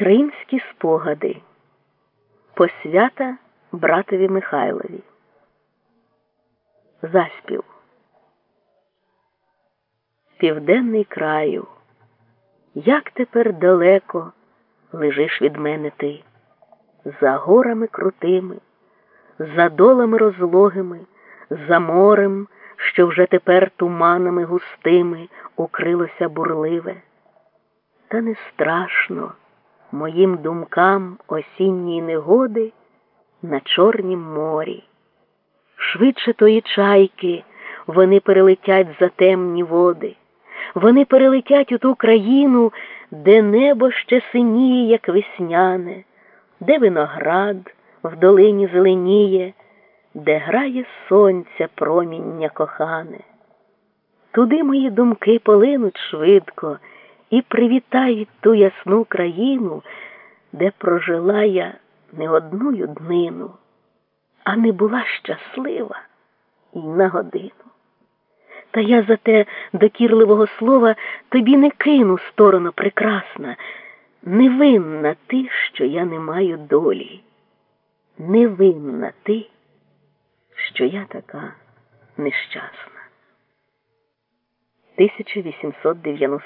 Кримські спогади. Посвята братові Михайлові. Заспів. Південний краю. Як тепер далеко лежиш від мене ти, за горами крутими, за долами розлогими, за морем, що вже тепер туманами густими укрилося бурливе. Та не страшно моїм думкам осінньої негоди на Чорнім морі. Швидше тої чайки вони перелетять за темні води, вони перелетять у ту країну, де небо ще синіє, як весняне, де виноград в долині зеленіє, де грає сонця проміння кохане. Туди мої думки полинуть швидко і привітають ту ясну країну, де прожила я не одну днину, а не була щаслива і на годину. Та я за те докірливого слова тобі не кину сторону прекрасна, невинна ти, що я не маю долі, невинна ти, що я така нещасна. 1891